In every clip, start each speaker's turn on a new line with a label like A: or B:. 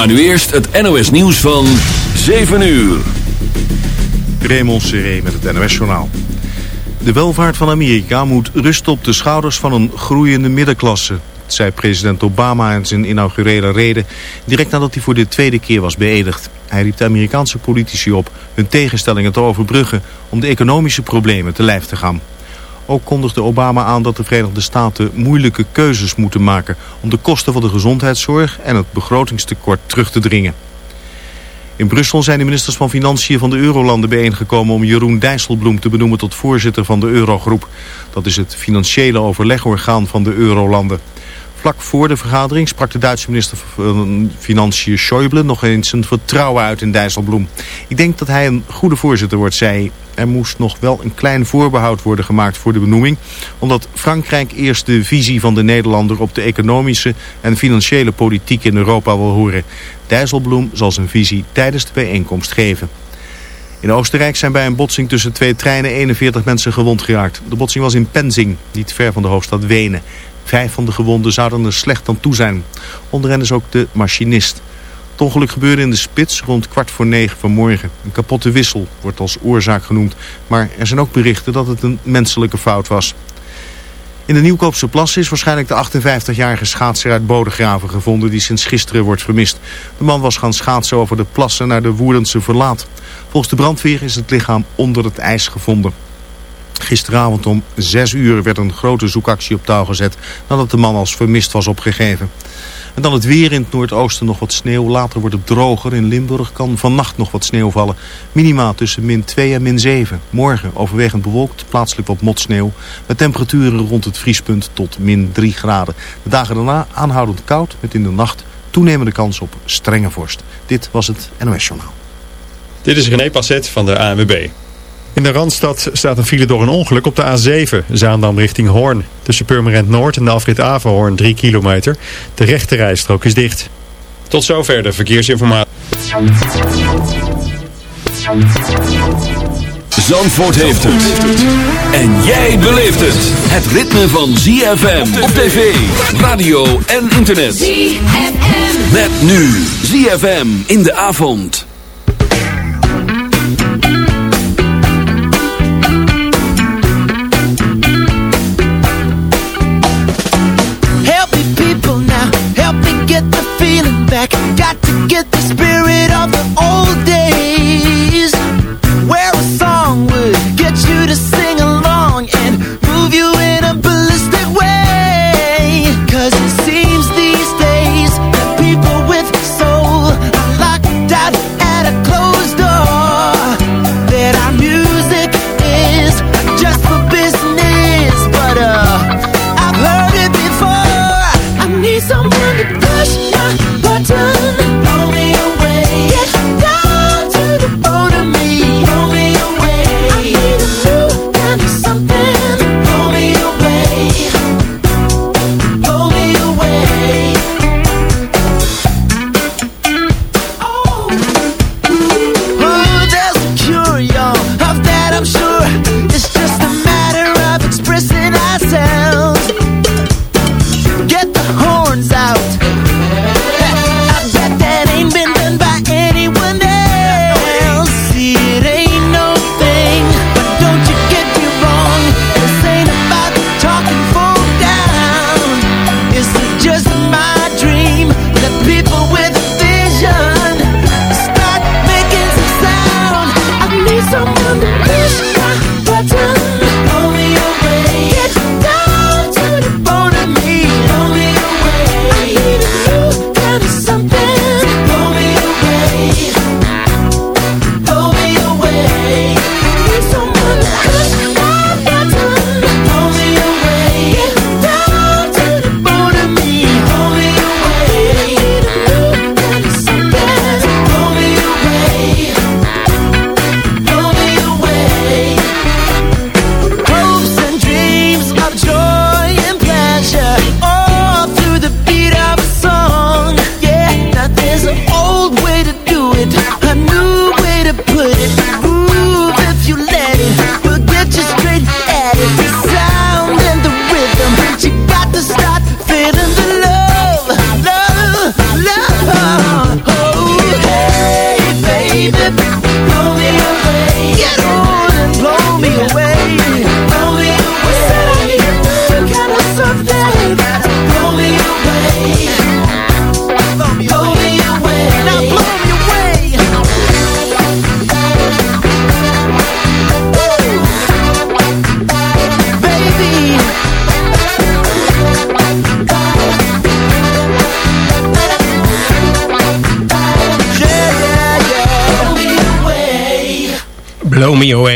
A: Maar nu eerst het NOS nieuws van 7 uur.
B: Raymond Seré met het NOS journaal. De welvaart van Amerika moet rusten op de schouders van een groeiende middenklasse. Dat zei president Obama in zijn inaugurele reden... direct nadat hij voor de tweede keer was beëdigd. Hij riep de Amerikaanse politici op hun tegenstellingen te overbruggen... om de economische problemen te lijf te gaan. Ook kondigde Obama aan dat de Verenigde Staten moeilijke keuzes moeten maken... om de kosten van de gezondheidszorg en het begrotingstekort terug te dringen. In Brussel zijn de ministers van Financiën van de Eurolanden bijeengekomen om Jeroen Dijsselbloem te benoemen tot voorzitter van de Eurogroep. Dat is het financiële overlegorgaan van de Eurolanden. Vlak voor de vergadering sprak de Duitse minister van Financiën Schäuble nog eens zijn vertrouwen uit in Dijsselbloem. Ik denk dat hij een goede voorzitter wordt, zei hij. Er moest nog wel een klein voorbehoud worden gemaakt voor de benoeming, omdat Frankrijk eerst de visie van de Nederlander op de economische en financiële politiek in Europa wil horen. Dijsselbloem zal zijn visie tijdens de bijeenkomst geven. In Oostenrijk zijn bij een botsing tussen twee treinen 41 mensen gewond geraakt. De botsing was in Penzing, niet ver van de hoofdstad Wenen. Vijf van de gewonden zouden er slecht aan toe zijn. Onder hen is ook de machinist. Het ongeluk gebeurde in de spits rond kwart voor negen vanmorgen. Een kapotte wissel wordt als oorzaak genoemd. Maar er zijn ook berichten dat het een menselijke fout was. In de Nieuwkoopse plassen is waarschijnlijk de 58-jarige schaatser uit Bodegraven gevonden... die sinds gisteren wordt vermist. De man was gaan schaatsen over de plassen naar de Woerdense Verlaat. Volgens de brandweer is het lichaam onder het ijs gevonden. Gisteravond om 6 uur werd een grote zoekactie op touw gezet nadat de man als vermist was opgegeven. En dan het weer in het noordoosten nog wat sneeuw. Later wordt het droger. In Limburg kan vannacht nog wat sneeuw vallen. Minima tussen min 2 en min 7. Morgen overwegend bewolkt, plaatselijk wat motsneeuw. Met temperaturen rond het vriespunt tot min 3 graden. De dagen daarna aanhoudend koud met in de nacht toenemende kans op strenge vorst. Dit was het NOS Journaal.
C: Dit is René Passet van de ANWB. In de Randstad staat een file door een ongeluk op de A7, Zaandam richting Hoorn. Tussen Purmerend Noord en de afrit Averhoorn 3 kilometer. De rechte rijstrook is dicht. Tot zover de verkeersinformatie.
A: Zandvoort heeft het. En jij beleeft het. Het ritme van ZFM op tv, radio en internet. ZFM. Met nu ZFM in de avond.
D: Got to get the spirit of the old days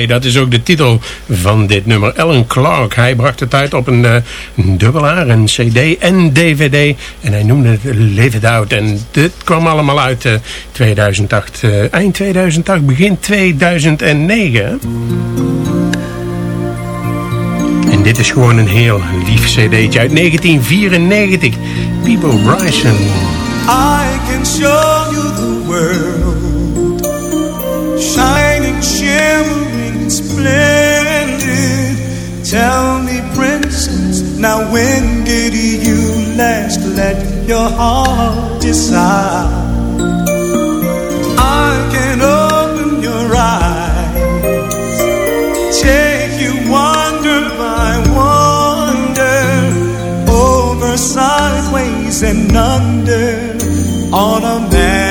E: Dat is ook de titel van dit nummer. Alan Clark, hij bracht het uit op een, uh, dubbel A, een cd en dvd. En hij noemde het Live It Out. En dit kwam allemaal uit uh, 2008, uh, eind 2008, begin 2009. En dit is gewoon een heel lief cd'tje uit 1994. People Bryson.
F: I can show you the world Shining, shimmering, splendid Tell me princess, now when did you last let your heart decide? I can open your eyes Take you wonder by wonder Over sideways and under on a magic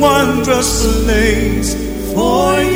F: wondrous place for you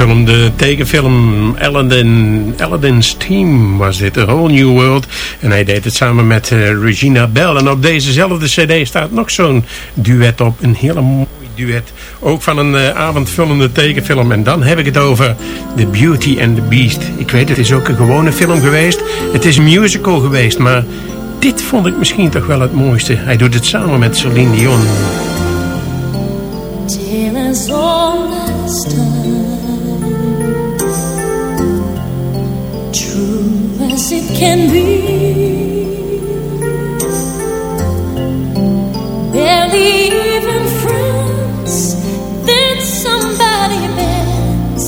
E: Avondfilm, de tekenfilm Aladdin, Aladdin's Team was dit, A Whole New World. En hij deed het samen met eh, Regina Bell. En op dezezelfde cd staat nog zo'n duet op. Een hele mooi duet. Ook van een uh, avondvullende tekenfilm. En dan heb ik het over The Beauty and the Beast. Ik weet, het is ook een gewone film geweest. Het is een musical geweest, maar dit vond ik misschien toch wel het mooiste. Hij doet het samen met Celine Dion.
G: All can be. Barely even friends, then somebody bends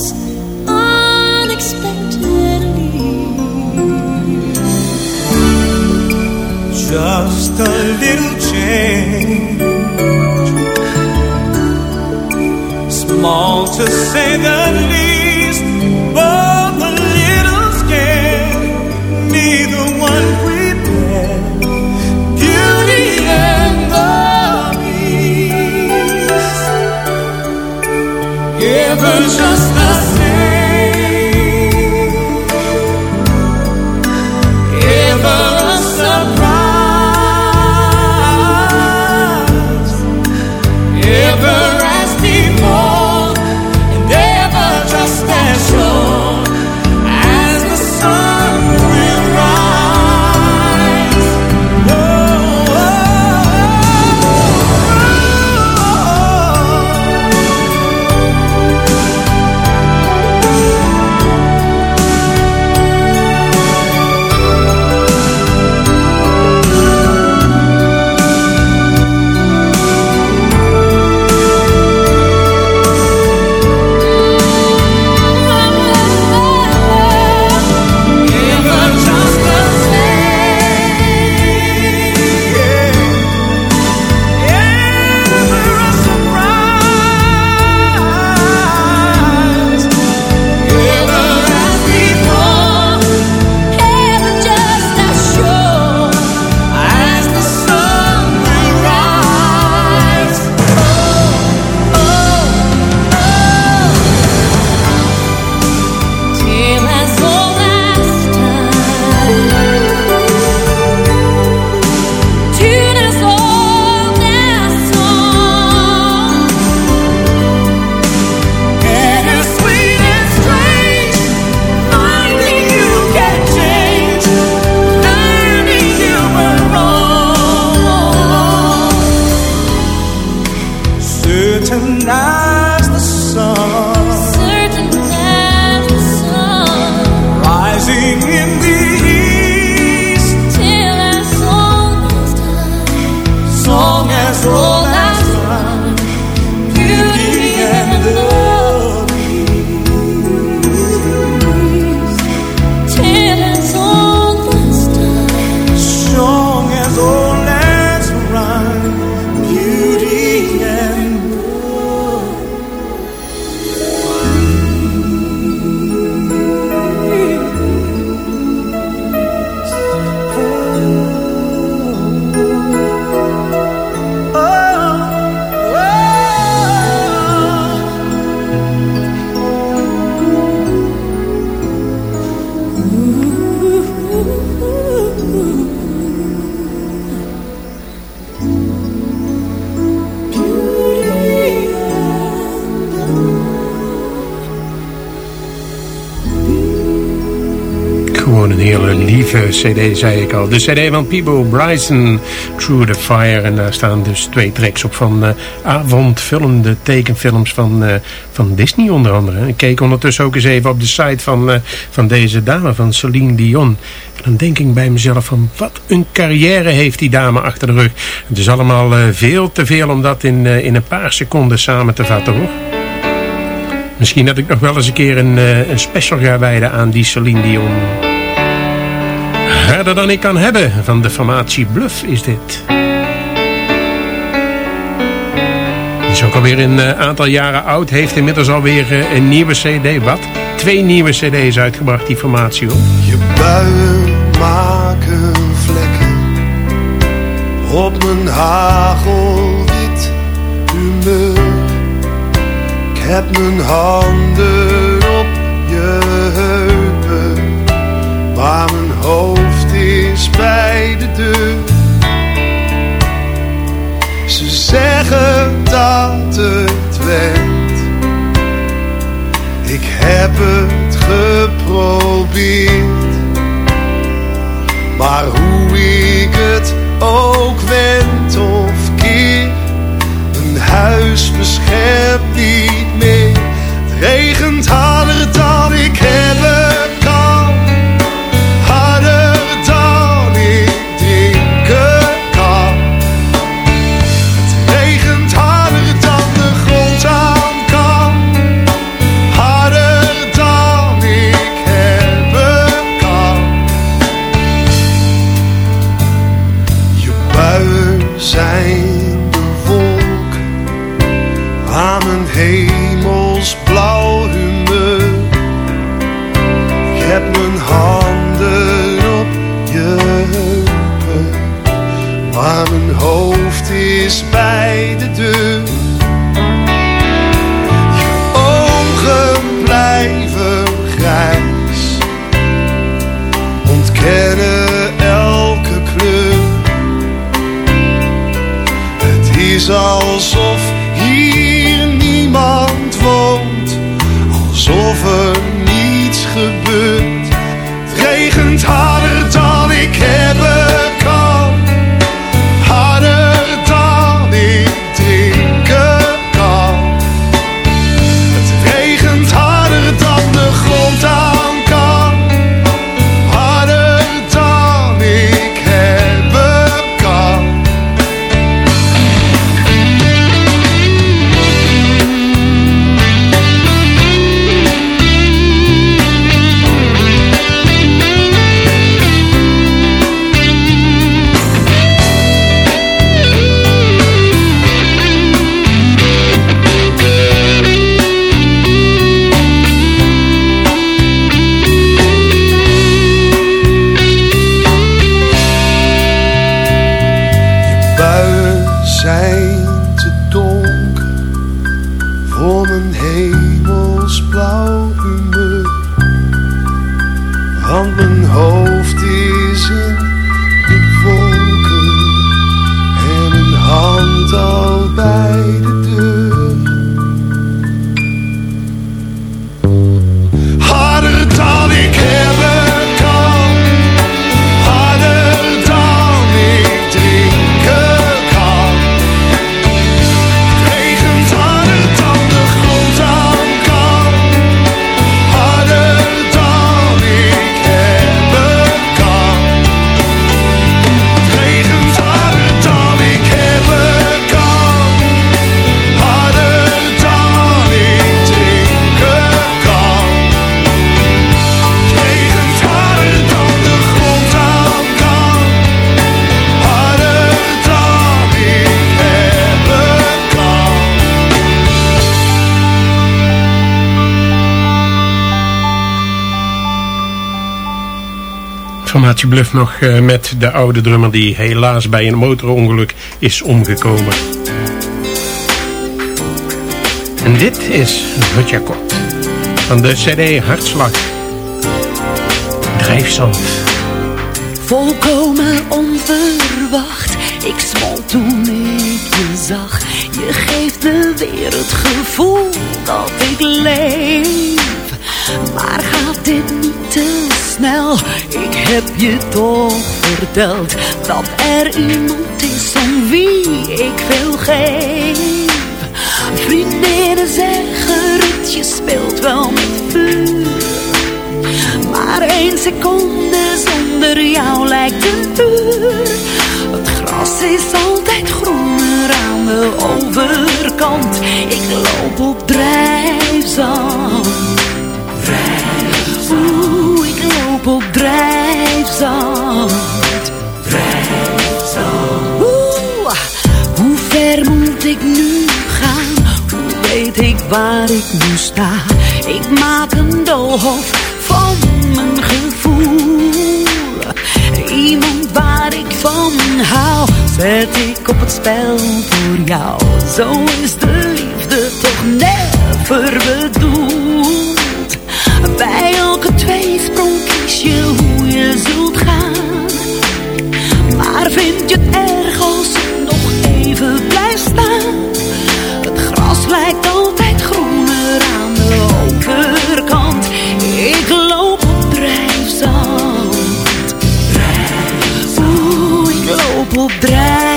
G: unexpectedly.
F: Just a little change, small to say the least, but. Just.
E: Lieve cd, zei ik al. De cd van Peebo Bryson, Through the Fire. En daar staan dus twee tracks op van uh, avondvullende tekenfilms van, uh, van Disney onder andere. Ik keek ondertussen ook eens even op de site van, uh, van deze dame, van Celine Dion. En dan denk ik bij mezelf van, wat een carrière heeft die dame achter de rug. Het is allemaal veel te veel om dat in, in een paar seconden samen te vatten hoor. Misschien dat ik nog wel eens een keer een, een special ga wijden aan die Celine Dion. Harder dan ik kan hebben van de formatie Bluff is dit. Is ook alweer een uh, aantal jaren oud. Heeft inmiddels alweer uh, een nieuwe cd. Wat? Twee nieuwe cd's uitgebracht, die formatie hoor.
H: Je buien maken vlekken op mijn hagelwit humeur. Ik heb mijn handen op je heupen, maar mijn hoofd Ze zeggen dat het went. Ik heb het geprobeerd. Maar hoe ik het ook wend of keer, een huis beschermt niet
E: Formatie Bluff nog eh, met de oude drummer die helaas bij een motorongeluk is omgekomen. En dit is Rutja Kort van de CD Hartslag. Drijfzand.
I: Volkomen onverwacht, ik smolt toen ik je zag. Je geeft me weer het gevoel dat ik leef. Maar gaat dit niet te Ik heb je toch verteld dat er iemand is om wie ik veel geef. Vriendinnen zeggen het, je speelt wel met vuur. Maar één seconde zonder jou lijkt een uur. Het gras is altijd groener aan de overkant. Ik loop op drijfzand. Op drijfzand. Oeh, hoe ver moet ik nu gaan? Hoe weet ik waar ik nu sta? Ik maak een doolhof van mijn gevoel. Iemand waar ik van hou, zet ik op het spel voor jou. Zo is de liefde toch never bedoeld. Bij elke tweesprong je hoe je zult gaan. Maar vind je het erg als ik nog even blijf staan? Het gras lijkt altijd groener aan de overkant. Ik loop op drijfzand. Oeh, ik loop op drijfzand.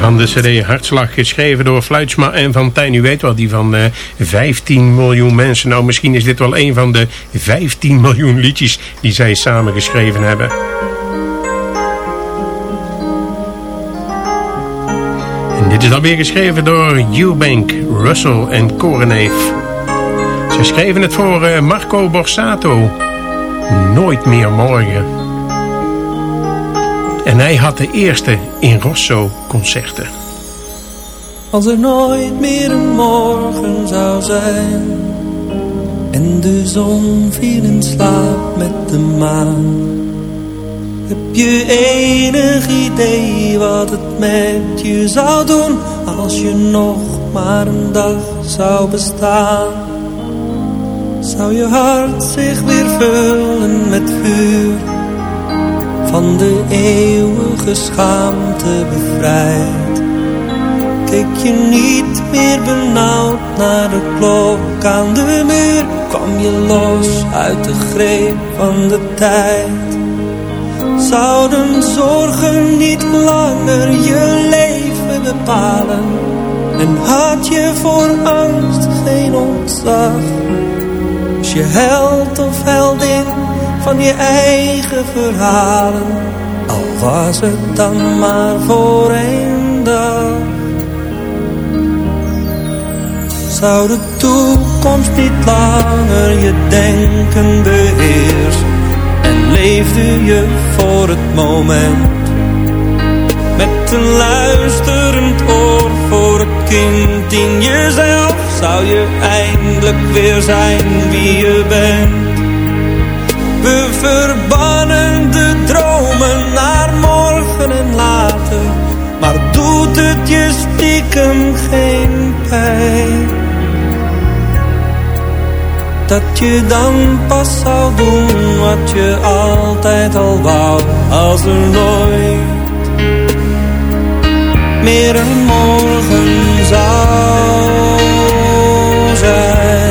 E: Van de cd Hartslag, geschreven door Fluitsma en Van Tijn. U weet wel, die van eh 15 miljoen mensen. Nou, misschien is dit wel een van de 15 miljoen liedjes die zij samen geschreven hebben. En dit is dan weer geschreven door Eubank, Russell en Koreneef. Ze schreven het voor eh, Marco Borsato. Nooit meer morgen. En hij had de eerste in Rosso concerten.
J: Als er nooit meer een morgen zou zijn En de zon viel in slaap met de maan Heb je enig idee wat het met je zou doen Als je nog maar een dag zou bestaan Zou je hart zich weer vullen met vuur Van de eeuwige schaamte bevrijd? Keek je niet meer benauwd naar de klok aan de muur? Kwam je los uit de greep van de tijd? Zouden zorgen niet langer je leven bepalen? En had je voor angst geen ontzag Was je held of heldin van je eigen verhalen. Al was het dan maar voor één dag. Zou de toekomst niet langer je denken beheersen? En leefde je voor het moment Met een luisterend oor kind in jezelf Zou je eindelijk weer zijn wie je bent. We verbannen de dromen naar morgen en later Maar doet het je stiekem geen pijn? Dat je dan pas zou doen wat je altijd al wou Als er nooit meer een morgen zou zijn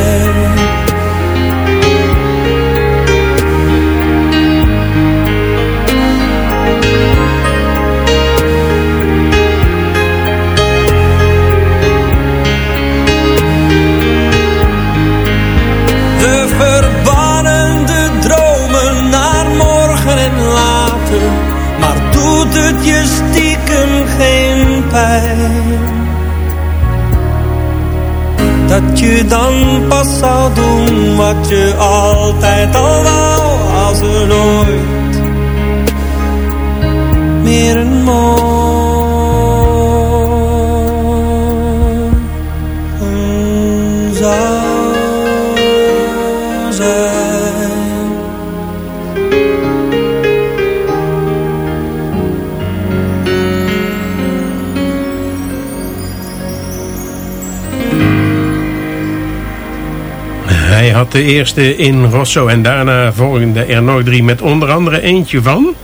J: de
E: eerste in Rosso en daarna volgende er nog drie met onder andere eentje van...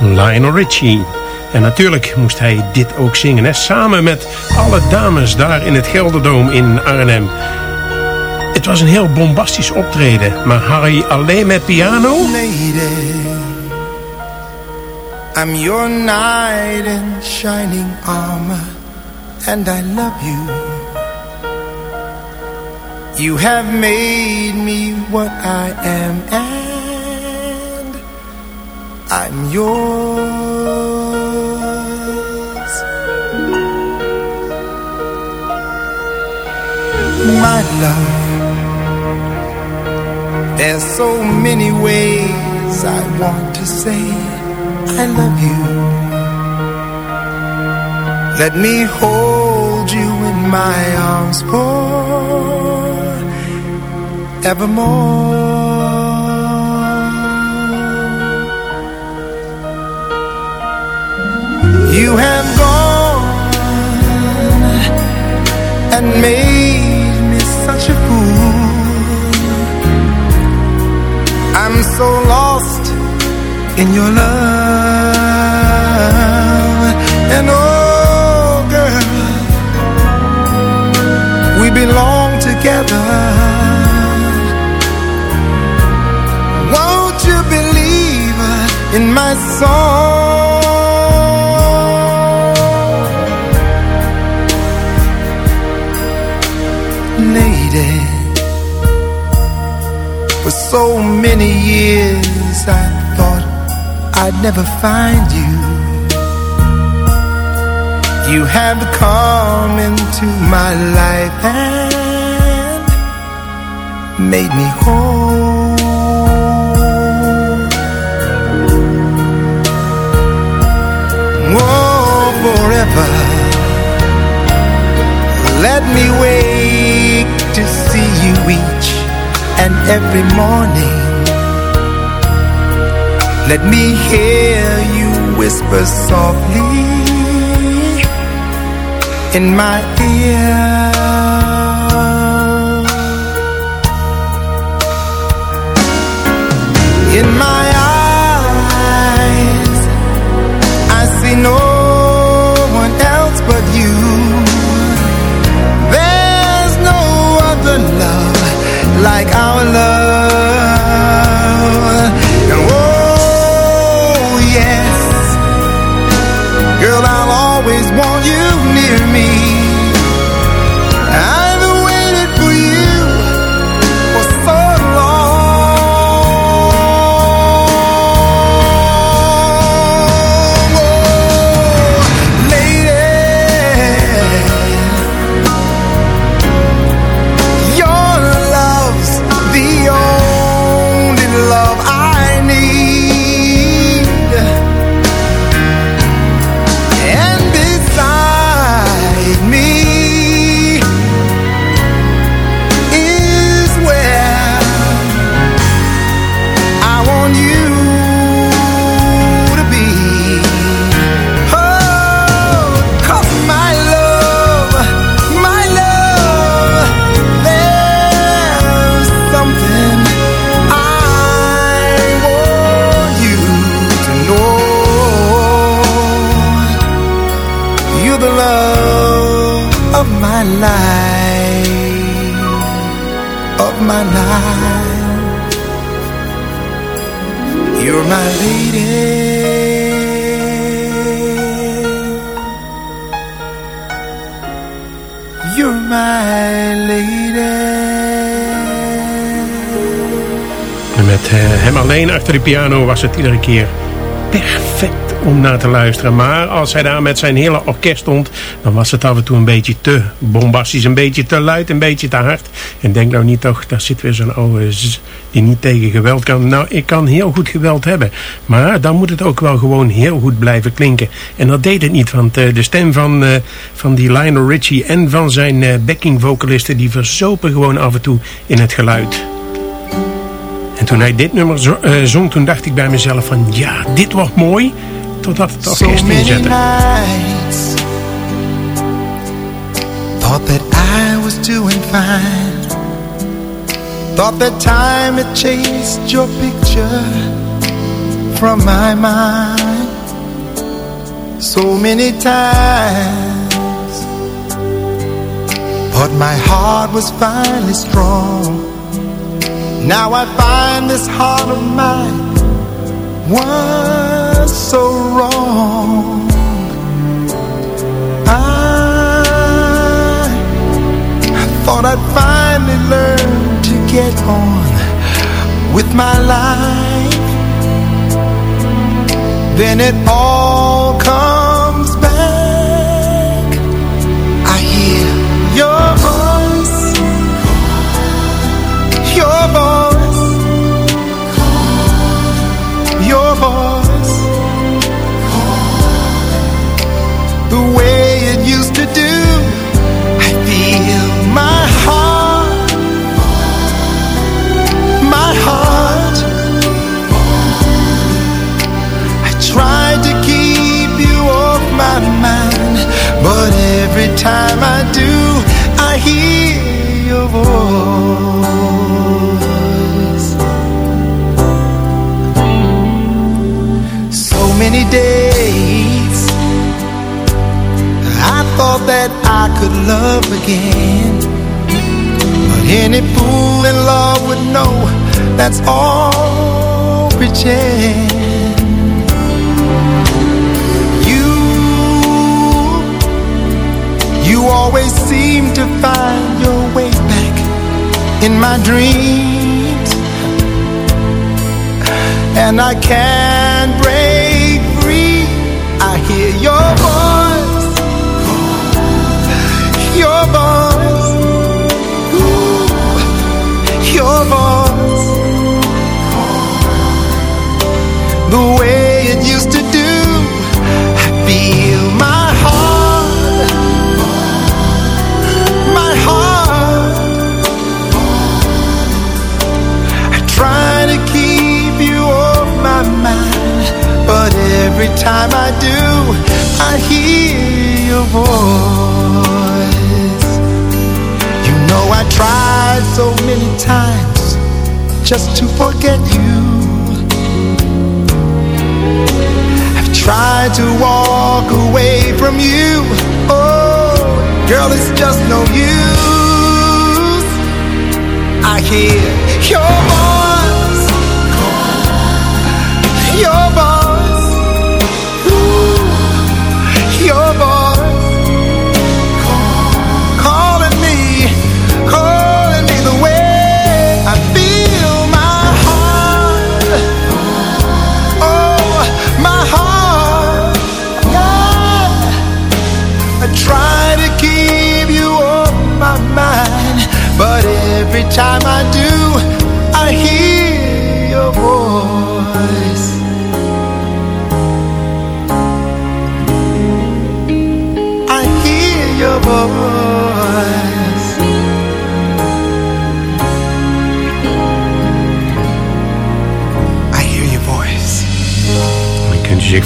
E: Lionel Richie. En natuurlijk moest hij dit ook zingen, hè? samen met alle dames daar in het Gelderdoom in Arnhem. Het was een heel bombastisch optreden, maar Harry alleen met piano...
K: lady. I'm your knight in shining armor, and I love you. You have made me what I am and I'm yours. My love There's so many ways I want to say I love you. Let me hold you in my arms for forevermore. You have gone and made me such a fool. I'm so lost in your love. And oh, we belong together. My song? Lady, for so many years I thought I'd never find you. You have come into my life and made me whole. Me wake to see you each and every morning. Let me hear you whisper softly in my ear. Want you
E: achter de piano was het iedere keer perfect om naar te luisteren. Maar als hij daar met zijn hele orkest stond... dan was het af en toe een beetje te bombastisch, een beetje te luid, een beetje te hard. En denk nou niet toch, daar zit weer zo'n oude die niet tegen geweld kan. Nou, ik kan heel goed geweld hebben. Maar dan moet het ook wel gewoon heel goed blijven klinken. En dat deed het niet, want eh, de stem van, eh, van die Lionel Richie... en van zijn eh, backing vocalisten... die verzopen gewoon af en toe in het geluid. En toen hij dit nummer zo- eh, zong, toen dacht ik bij mezelf van... ja, dit wordt mooi, totdat het
K: So
E: orkest
K: many
E: inzette.
K: nights Thought that I was doing fine. Thought that time had chased your picture From my mind. So many times But my heart was finally strong Now I find this heart of mine was so wrong. I, I thought I'd finally learn to get on with my life. Then it all time I do, I hear your voice. So many days I thought that I could love again. But any fool in love would know that's all pretend. Always seem to find your way back in my dreams. And I can't break free. I hear your voice, your voice, your voice. The way every time I do, I hear your voice. You know I tried so many times just to forget you. I've tried to walk away from you. Oh, girl, it's just no use. I hear your voice, your voice, time I do,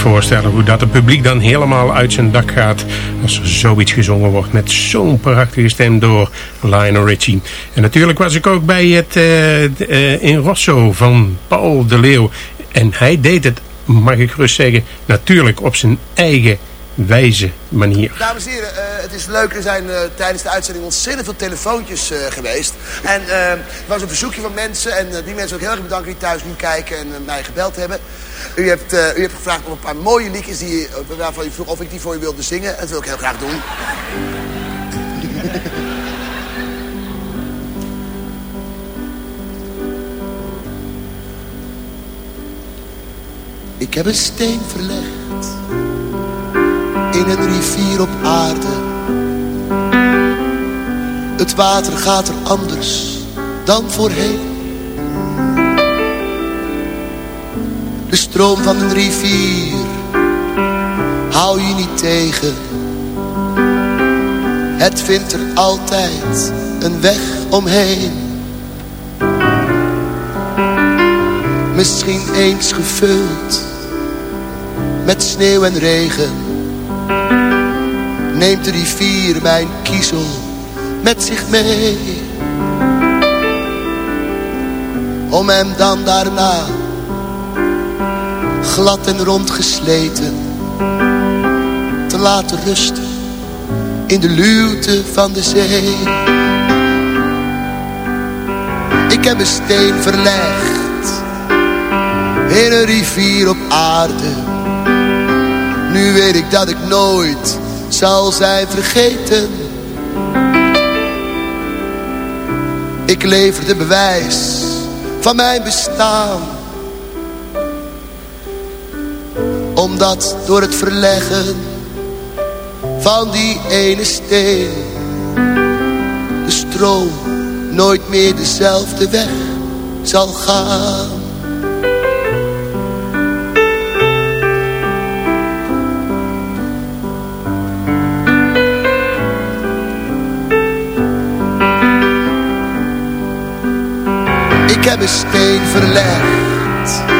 E: voorstellen hoe dat het publiek dan helemaal uit zijn dak gaat... als er zoiets gezongen wordt met zo'n prachtige stem door Lionel Richie. En natuurlijk was ik ook bij het eh, eh, in Rosso van Paul de Leeuw. En hij deed het, mag ik gerust zeggen, natuurlijk op zijn eigen wijze manier.
L: Dames en heren, eh, het is leuk. Er zijn tijdens de uitzending ontzettend veel telefoontjes geweest. En er was een verzoekje van mensen. En die mensen ook heel erg bedanken die thuis nu kijken en mij gebeld hebben. U hebt, eh, u hebt gevraagd om een paar mooie liedjes die, eh, waarvan u vroeg of ik die voor u wilde zingen. En dat wil ik heel graag doen. Ik heb een steen verlegd in een rivier op aarde. Het water gaat er anders dan voorheen. De stroom van een rivier hou je niet tegen. Het vindt er altijd een weg omheen. Misschien eens gevuld met sneeuw en regen neemt de rivier mijn kiezel met zich mee. Om hem dan daarna glad en rond gesleten te laten rusten in de luwte van de zee. Ik heb een steen verlegd in een rivier op aarde. Nu weet ik dat ik nooit zal zijn vergeten. Ik lever de bewijs van mijn bestaan. Omdat door het verleggen van die ene steen de stroom nooit meer dezelfde weg zal gaan. Ik heb een steen verlegd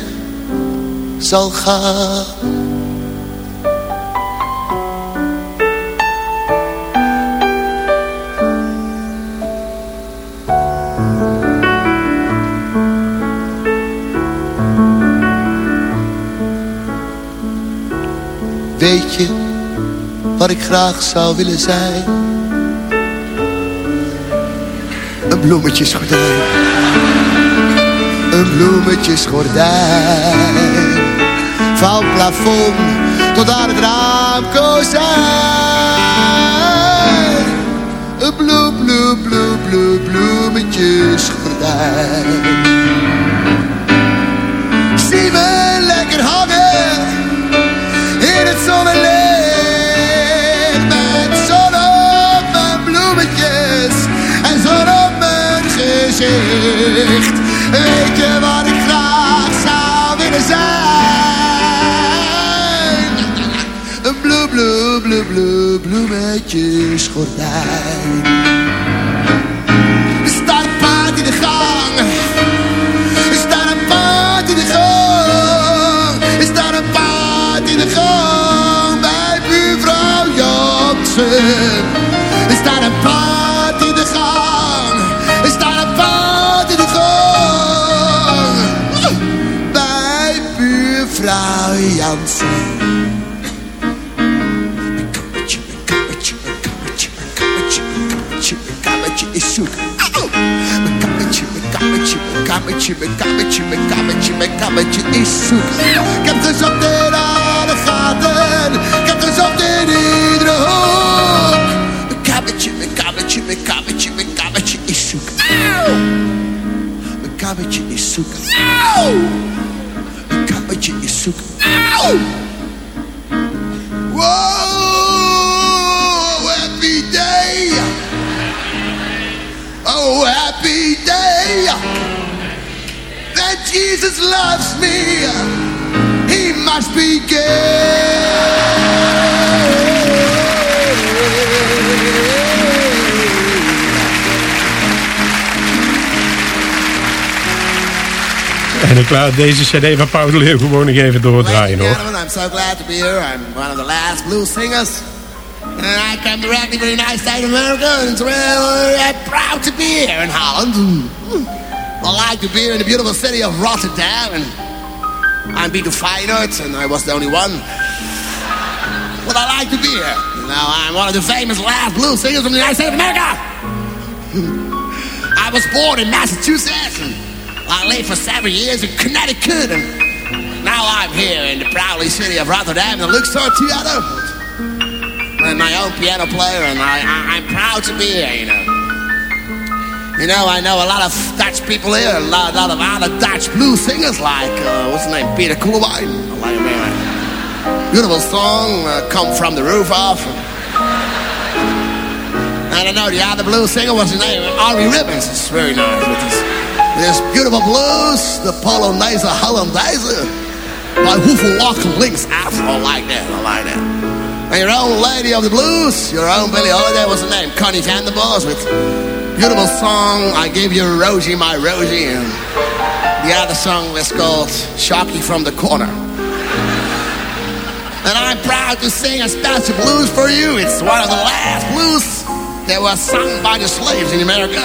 L: zal gaan. Weet je wat ik graag zou willen zijn? Een bloemetjesgordijn. Een bloemetjesgordijn. Van plafond tot aan het raamkozijn. Een bloem, bloem, bloem, bloem, bloemetjesgordijn. Zie me lekker hangen in het zonnelicht. Met zon op mijn bloemetjes en zon op mijn gezicht. Weet je wat bloe, bloe, bloemetjesgordijn. Er staat een paard in de gang. Er staat een paard in de gang. Er staat een paard in de gang bij buurvrouw Jansen. Er staat een paard in de gang. Er staat een paard in de gang bij buurvrouw Jansen. Kamertje, mijn kamertje, mijn kamertje, mijn kamertje is zoek. Ik heb gezocht in alle gaten, ik heb gezocht in iedere hoek. Mijn kamertje, mijn kamertje, mijn kamertje, mijn kamertje is zoek. Auw! Mijn kamertje is. Auw! Mijn kamertje is. Auw! Jesus loves me. He must be
E: En ik laat deze cd van Paul de Leeuw gewoon nog even doordraaien hoor.
L: I'm so glad to be here. I'm one of the last blues singers. And I come directly from the United States of America, and it's really uh, proud to be here in Holland. I like to be in the beautiful city of Rotterdam, and I've been to Feyenoord, and I was the only one. But I like to be here. Know, I'm one of the famous last blues singers from the United States of America. I was born in Massachusetts, and I lived for seven years in Connecticut, and now I'm here in the proudly city of Rotterdam, the Luxor Theater. I'm my own piano player, and I, I, I'm proud to be here, you know. You know, I know a lot of Dutch people here, a lot, lot of other Dutch blues singers, like, uh, what's his name, Peter Koelewijn. Like very. Beautiful song, uh, Come From the Roof Off. I don't know, the other blues singer, what's his name? Ari Ribbons. It's very nice with this, this beautiful blues, the Polonaise Hollandaise. By Hoeveel Walk Links I like that, I like that. And your own lady of the blues, your own Billie Holiday, what's her name? Connie Vanderboss with beautiful song, I Gave You Rosie, My Rosie. And the other song was called Shocky from the Corner. And I'm proud to sing a special blues for you. It's one of the last blues that was sung by the slaves in America.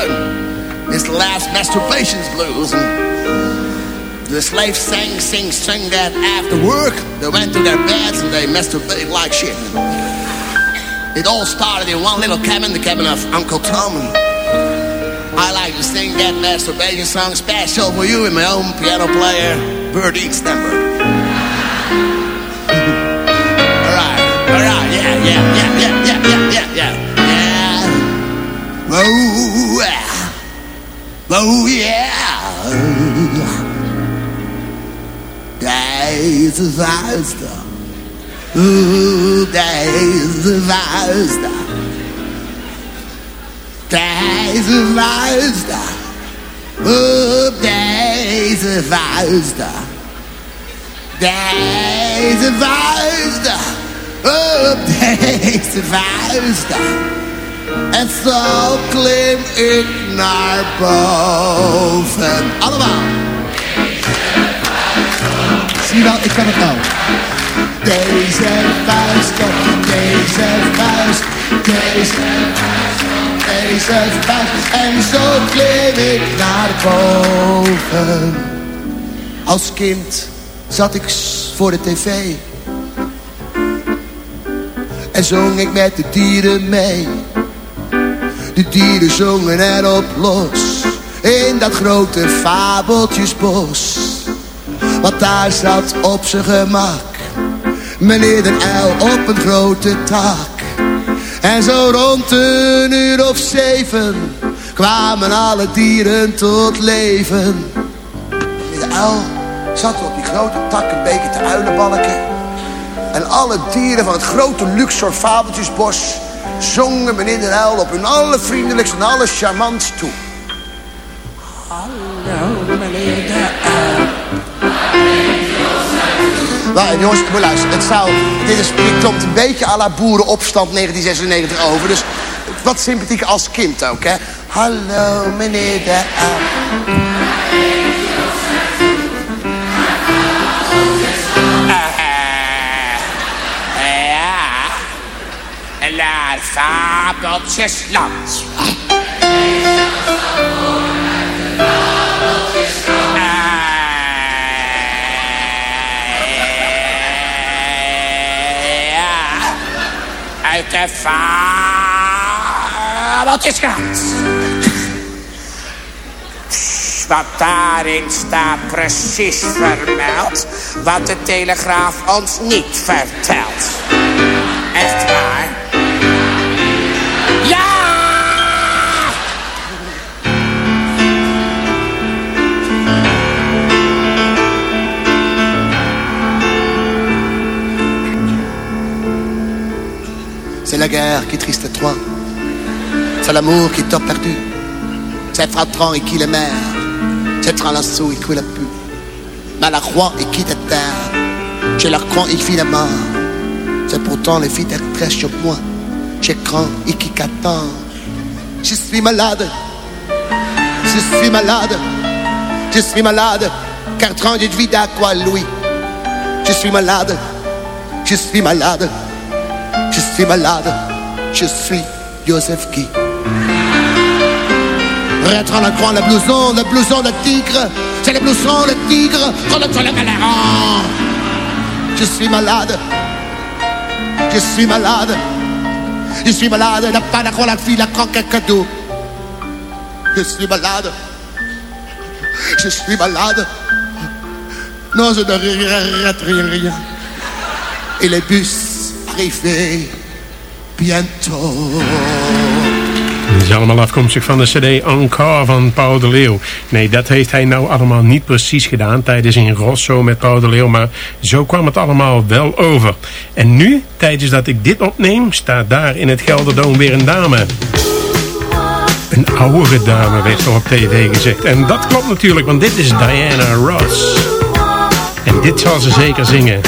L: It's the last masturbations blues. And the slaves sang, sing, sing that after work. They went to their beds and they masturbated like shit. It all started in one little cabin, the cabin of Uncle Tom. I like to sing that masturbation song special for you and my own piano player, Birdie Stemberg. Alright, alright, yeah, yeah, yeah, yeah, yeah, yeah, yeah, yeah. Yeah. Oh, yeah. Oh, yeah. Deze vuisten. Oeh, deze vuisten. Deze vuist daar. Op deze vuist daar. Deze vuist daar. Op deze vuist daar. En zo klim ik naar boven. Allemaal. Zie je wel, ik kan het nou. Deze vuist op deze vuist. Deze vuist. En zo klim ik naar boven. Als kind zat ik voor de tv. En zong ik met de dieren mee. De dieren zongen erop los. In dat grote fabeltjesbos. Want daar zat op zijn gemak. Meneer de uil op een grote tak. En zo rond een uur of zeven kwamen alle dieren tot leven. De uil zat op die grote tak beetje te uilenbalken. En alle dieren van het grote Luxor fabeltjesbos zongen meneer de uil op hun allervriendelijkst en allercharmantst toe. Hallo meneer de uil. Jongens, moet luisteren. Het zou, dit, is, dit klopt een beetje à la boerenopstand 1996 over. Dus wat sympathiek als kind ook, hè. Hallo, meneer de.
M: Ja, naar Fabeltjesland. Eh, de Fabeltjeskrant. Want daarin staat precies vermeld wat de Telegraaf ons niet vertelt. Echt waar?
L: C'est la guerre qui triste toi. C'est l'amour qui t'a perdu. C'est Fratran et qui les mère. C'est Tranlasso et qui l'a pu. Malacroix et qui terre. J'ai la croix et qui la mort. C'est pourtant les filles très sur moi. J'ai cran et qui qu'attend. Je suis malade. Je suis malade. Je suis malade. Car 38 vies à quoi, Louis? Je suis malade. Je suis malade. Je suis malade, je suis Joseph Guy. Retrant la croix, le blouson, le blouson de tigre. C'est le blouson, le tigre, contre le galéran. Je suis malade, je suis malade, je suis malade. La pas la croix, la fille, la croque, un cadeau. Je suis malade, je suis malade. Non, je ne regrette rien. Et les bus arrivés bientôt.
I: Het is allemaal afkomstig van de cd Encore van Paul de Leeuw. Nee, dat heeft hij nou allemaal niet precies gedaan tijdens in Rosso met Paul de Leeuw. Maar zo kwam het allemaal wel over. En nu, tijdens dat ik dit opneem, staat daar in het Gelderdoom weer een dame. Een oudere dame werd er op tv gezegd. En dat klopt natuurlijk, want dit is Diana Ross. En dit zal ze zeker zingen.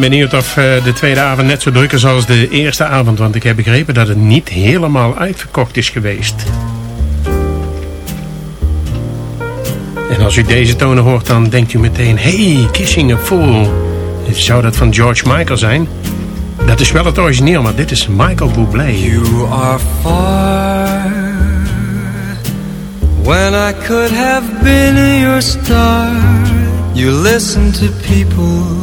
E: Benieuwd of eh, de tweede avond net zo druk is als de eerste avond. Want ik heb begrepen dat het niet helemaal uitverkocht is geweest. En als u deze tonen hoort, dan denkt u meteen... Hey, Kissing a Fool. Zou dat van George Michael zijn? Dat is wel het origineel, maar dit is Michael Bublé.
J: You are far When I could have been your star You listen to people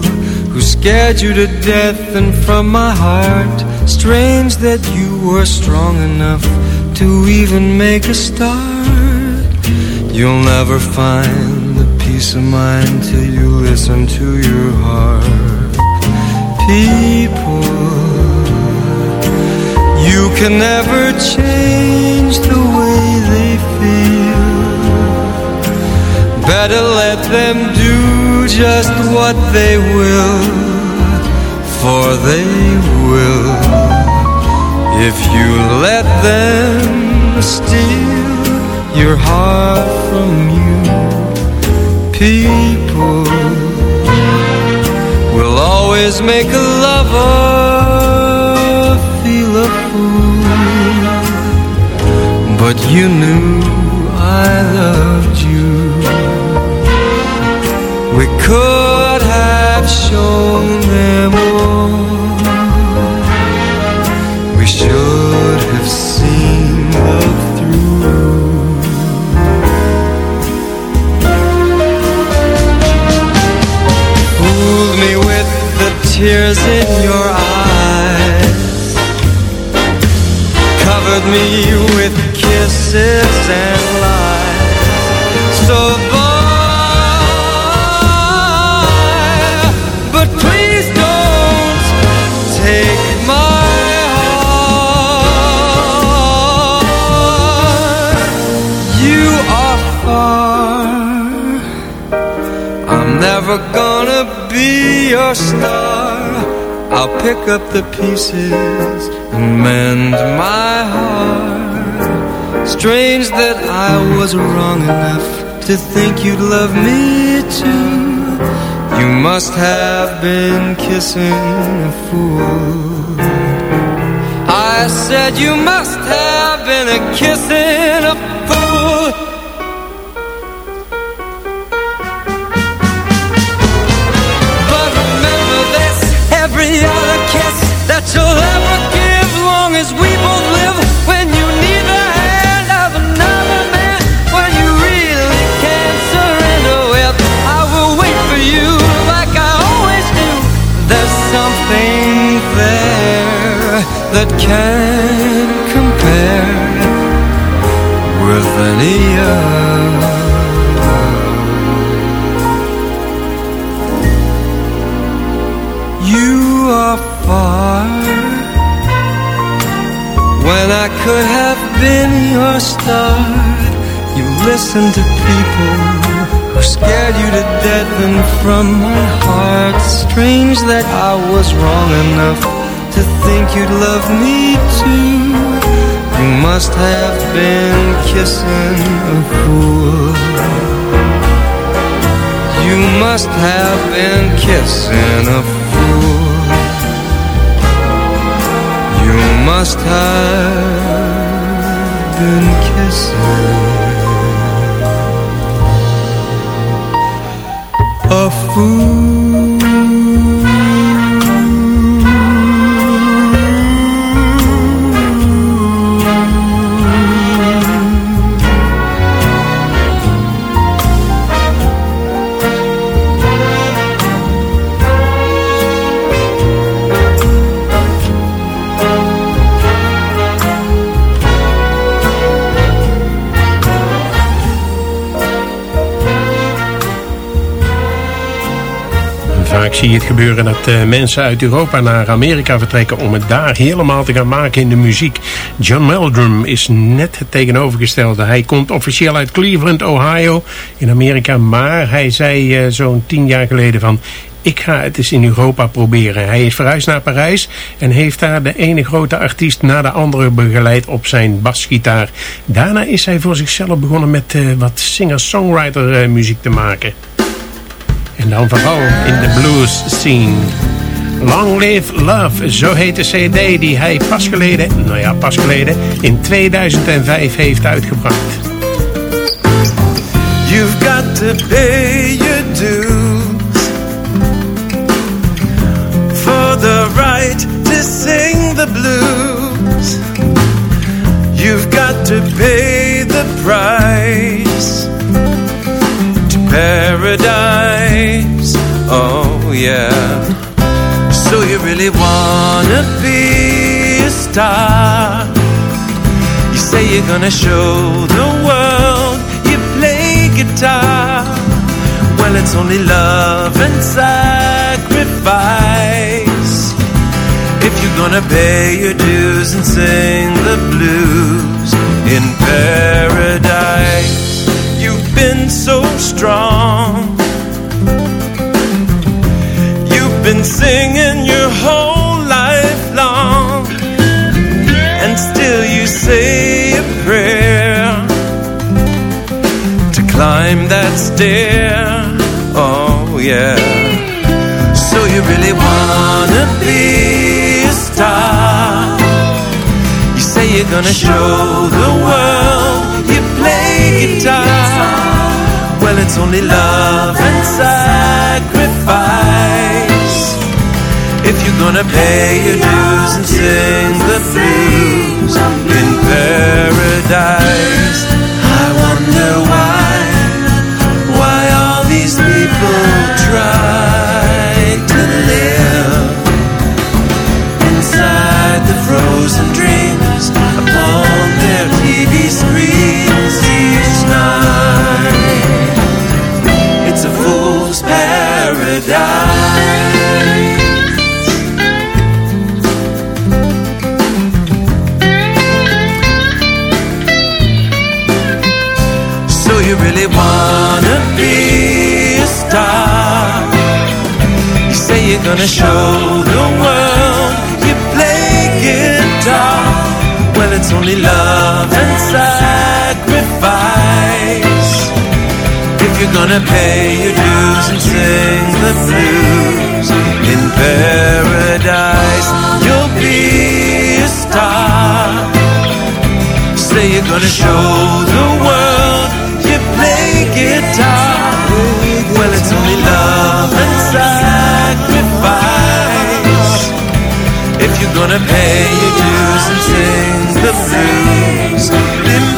J: scared you to death And from my heart Strange that you were strong enough To even make a start. You'll never find the peace of mind Till you listen to your heart. People You can never change the way they feel. Better let them do just what they will For they will. If you let them steal your heart from you People will always make a lover feel a fool. But you knew I loved you We could have shown them all. We should have seen love through. Fooled me with the tears in your eyes. Covered me with kisses and lies. So your star. I'll pick up the pieces and mend my heart. Strange that I was wrong enough to think you'd love me too. You must have been kissing a fool. I said you must have been a kissing a compare with any other. Been your star You listen to people Who scared you to death And from my heart Strange that I was wrong enough To think you'd love me too. You must have been kissing a fool. You must have been kissing a fool. You must have been kissing a fool.
E: Vaak zie je het gebeuren dat eh, mensen uit Europa naar Amerika vertrekken om het daar helemaal te gaan maken in de muziek. John Meldrum is net het tegenovergestelde. Hij komt officieel uit Cleveland, Ohio in Amerika, maar hij zei eh, zo'n tien jaar geleden van... Ik ga het eens in Europa proberen. Hij is verhuisd naar Parijs en heeft daar de ene grote artiest na de andere begeleid op zijn basgitaar. Daarna is hij voor zichzelf begonnen met eh, wat singer-songwriter muziek te maken. En dan vooral in de blues scene. Long Live Love, zo heet de cd die hij pas geleden, nou ja, pas geleden, in 2005 heeft uitgebracht.
N: You've got to pay your dues for the right to sing the blues. You've got to pay the price paradise. Oh, yeah. So you really wanna be a star? You say you're gonna show the world you play guitar. Well, it's only love and sacrifice. If you're gonna pay your dues and sing the blues in paradise, been so strong. You've been singing your whole life long, and still you say a prayer to climb that stair. Oh, yeah. So you really wanna be a star? You say you're gonna show the world guitar. Well, it's only love and sacrifice. If you're gonna pay your dues and sing the blues in paradise, I wonder why, why all these people try you're gonna show the world you play guitar. Well, it's only love and sacrifice. If you're gonna pay your dues and sing the blues in paradise, you'll be a star. Say you're gonna show the world play guitar. Well, it's only love and sacrifice. If you're gonna pay your dues and sing the blues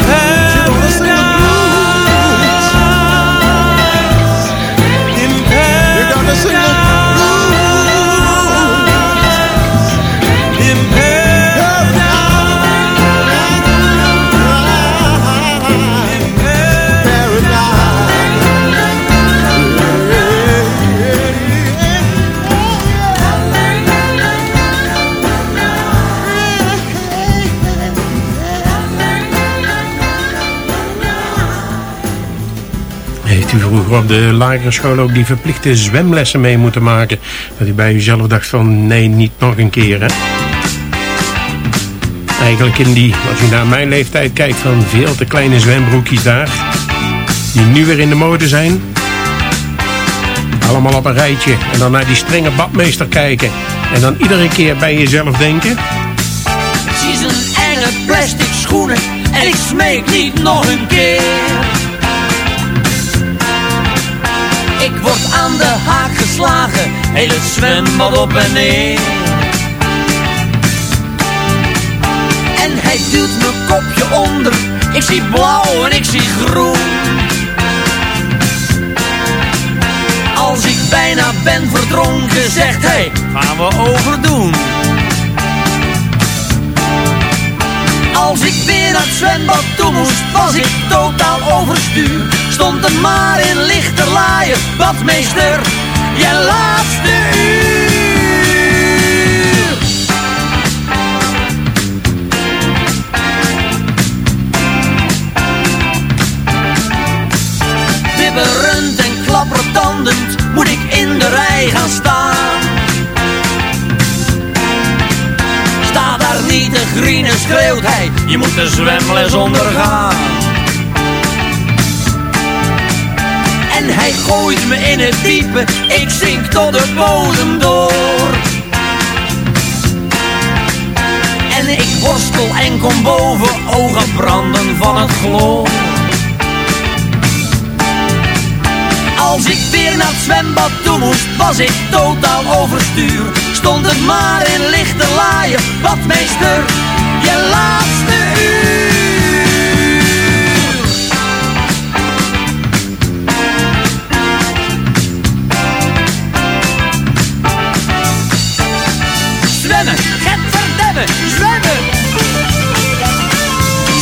E: vroeger op de lagere school ook die verplichte zwemlessen mee moeten maken? Dat u bij uzelf dacht van nee, niet nog een keer hè? Eigenlijk in die, als u naar mijn leeftijd kijkt, van veel te kleine zwembroekjes daar. Die nu weer in de mode zijn. Allemaal op een rijtje. En dan naar die strenge badmeester kijken. En dan iedere keer bij jezelf denken.
O: Zie zijn enge plastic schoenen en ik smeek niet nog een keer. Ik word aan de haak geslagen, heel zwembad op en neer. En hij duwt mijn kopje onder, ik zie blauw en ik zie groen. Als ik bijna ben verdronken, zegt hij, gaan we overdoen. Als ik weer naar het zwembad toe moest, was ik totaal overstuur. Stond er maar in lichte laaien, badmeester, je laatste uur. Bibberend en klappertandend moet ik in de rij gaan staan. Pieter groene schreeuwt hij, je moet de zwemles ondergaan. En hij gooit me in het diepe, ik zink tot de bodem door. En ik worstel en kom boven, ogen branden van het gloor. Als ik weer naar het zwembad toe moest, was ik totaal overstuur Stond het maar in lichte laaien, badmeester, je laatste uur. Zwemmen, get verdemmen, zwemmen.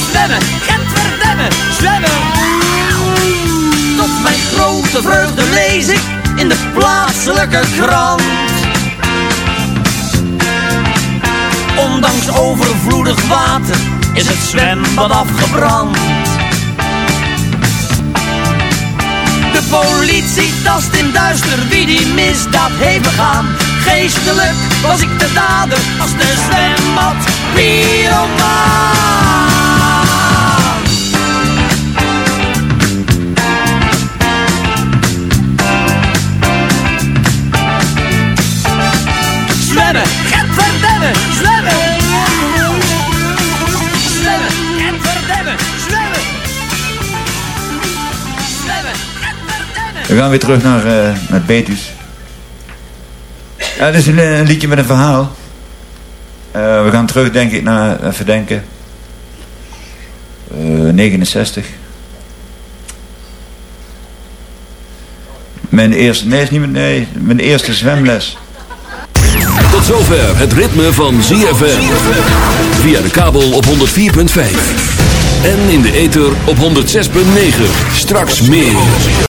O: Zwemmen, get verdemmen, zwemmen. Tot mijn grote vreugde lees ik in de plaatselijke krant. Ondanks overvloedig water is het zwembad afgebrand. De politie tast in duister wie die misdaad heeft begaan. Geestelijk was ik de dader als de zwembad pyromaan. Zwemmen, get verdemmen, zwemmen.
P: We gaan weer terug naar, naar Betus. Ja, het is een, eh, een liedje met een verhaal. Eh, we gaan terug, denk ik, naar, even denken. Eh 69. Mijn eerste, nee, is niet, nee, mijn eerste zwemles.
A: Tot zover het ritme van ZFM. Via de kabel op 104.5. En in de ether op 106.9. Straks meer.